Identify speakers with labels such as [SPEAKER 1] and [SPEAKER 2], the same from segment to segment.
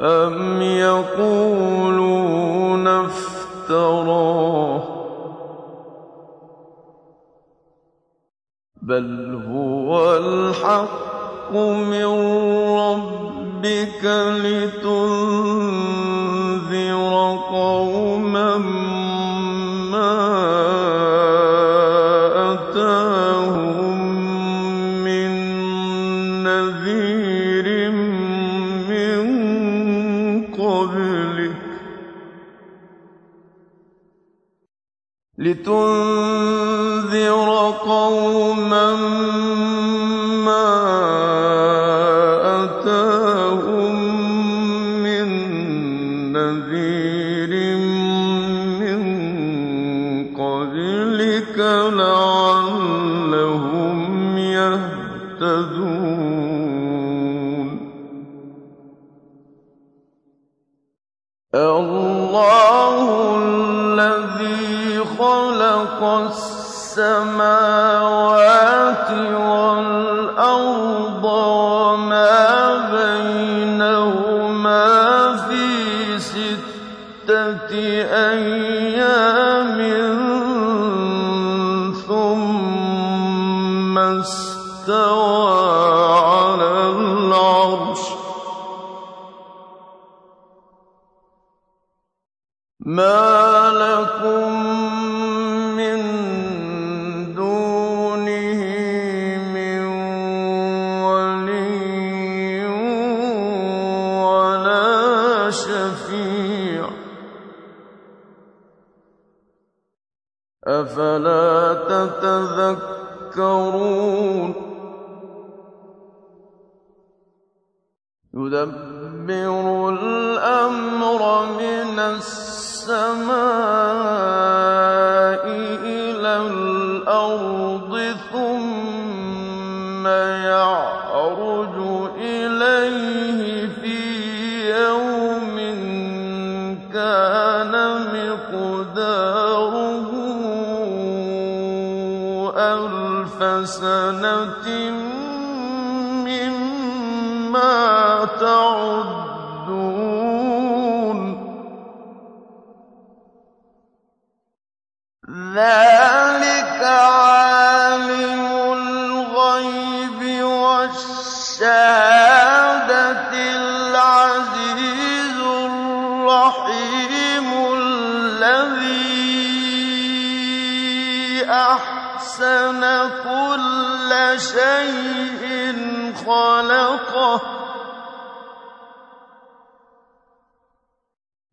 [SPEAKER 1] أم يقولون افتراه بل هو الحق من ربك لتنذر لتنذر قوما أفلا تتذكرون؟ يدبر الأمر من السماء. ألف سنة مما تعدون. شيء خلقه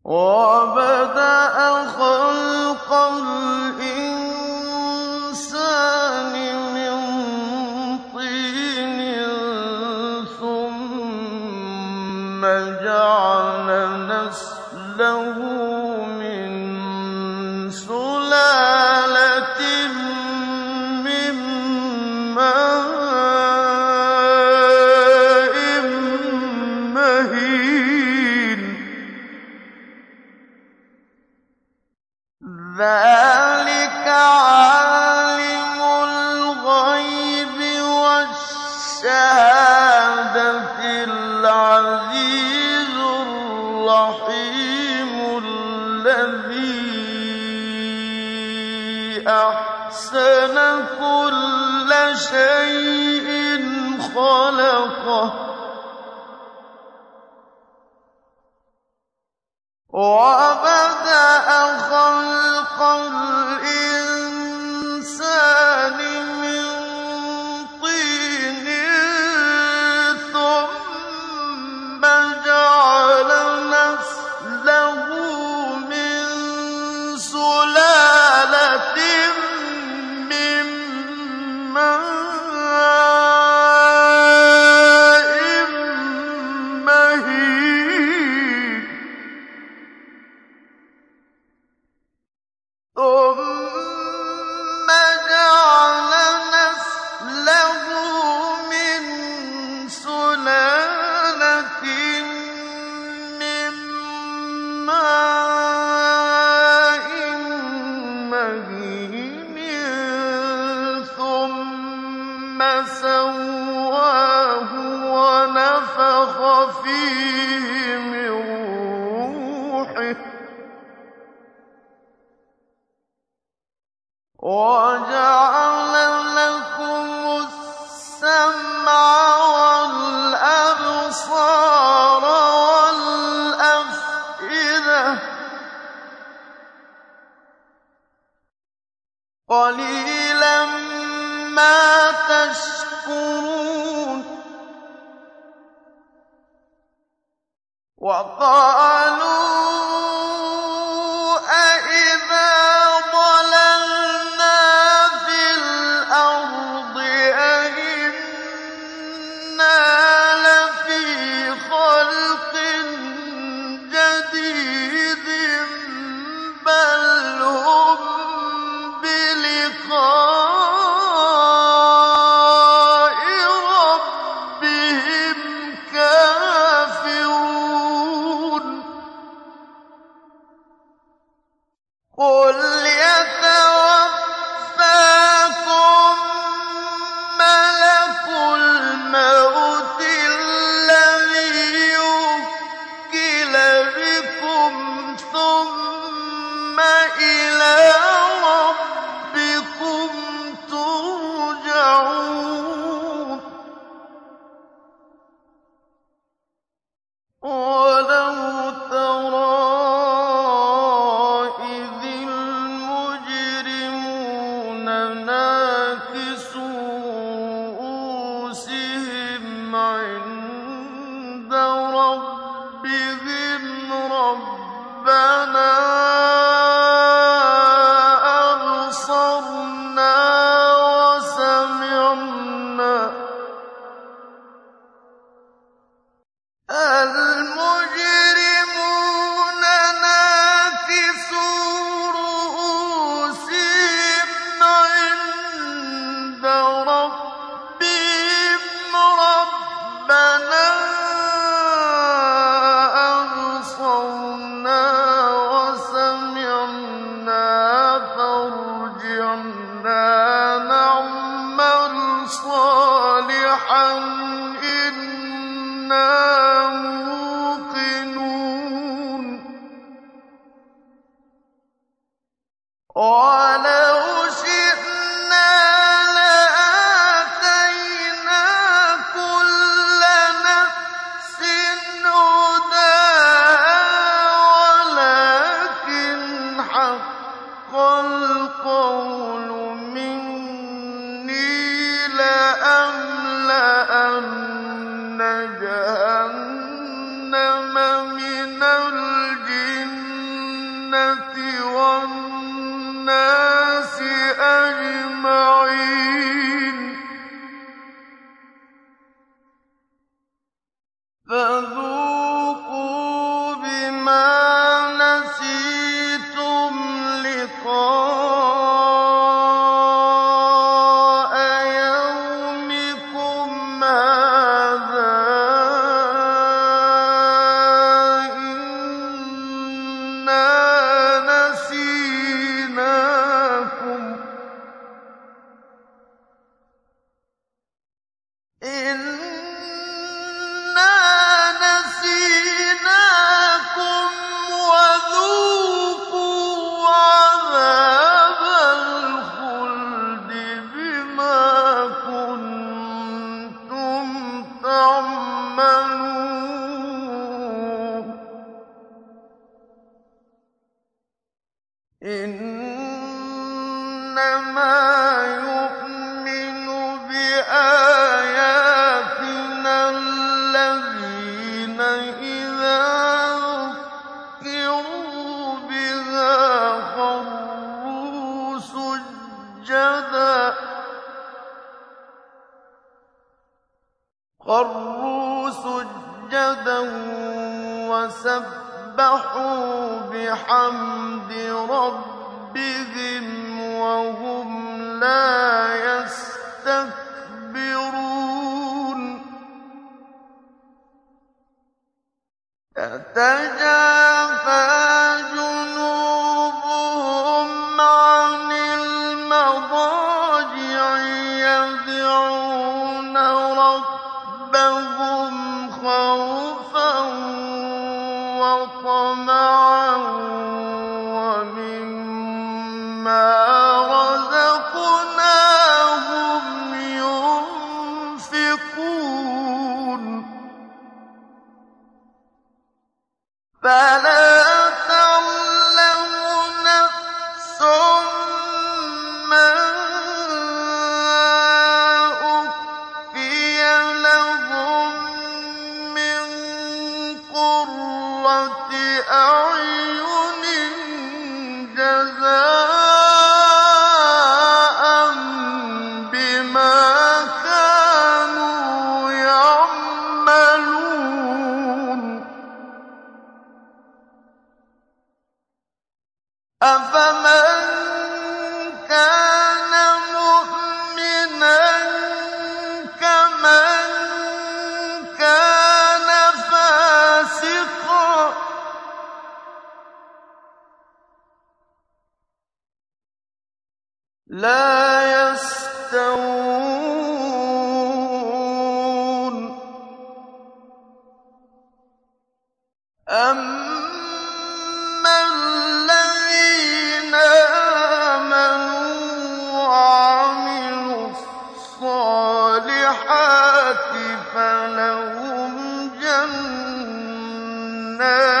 [SPEAKER 1] وبدأ شيء خلقه. قُرُونٍ وَقَالُوا قل نَاكِسُونَ إِنَّمَا يُؤْمِنُ بِآيَاتِنَا الَّذِينَ إِذَا ذُكِّرُوا بِهَا خَرُّوا سُجَّدًا وَسَبِّحُوا سبحوا بحمد ربهم وهم لا يستكبرون فلا جَنَّاتُ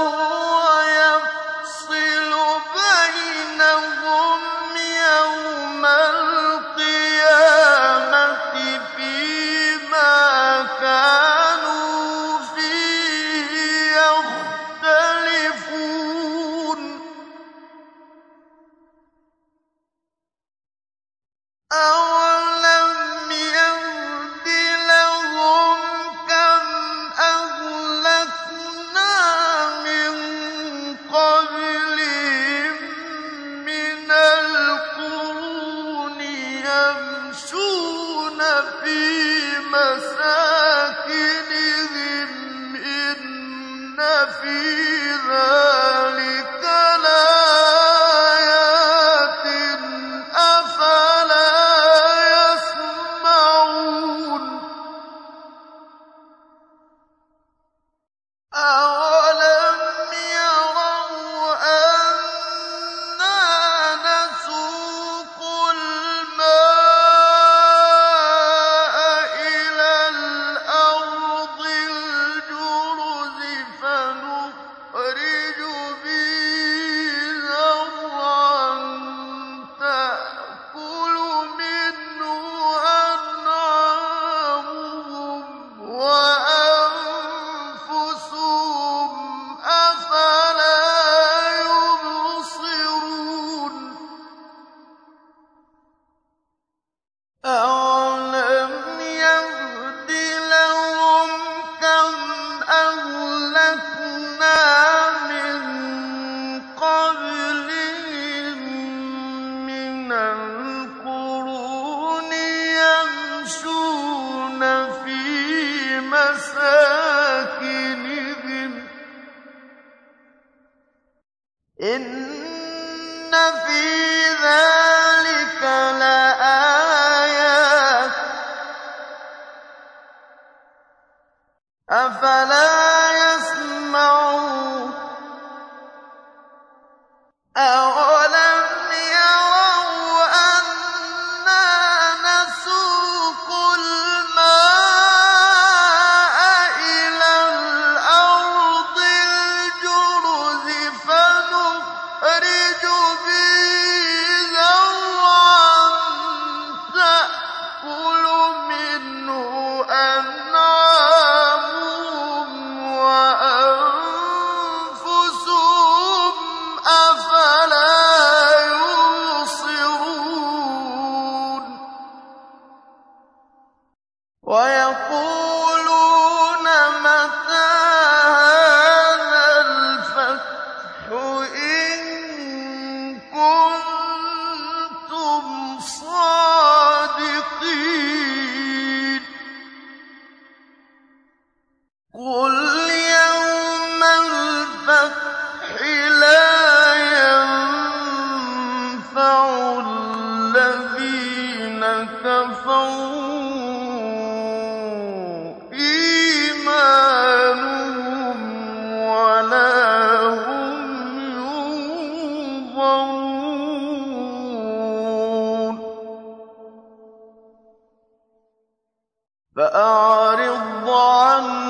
[SPEAKER 1] رَبَّكَ يَمْشُونَ فِي مَسَاكِنِهِمْ ۗ إِنَّ فِي مِنَ فَأَعْرِضْ عَنْهُمْ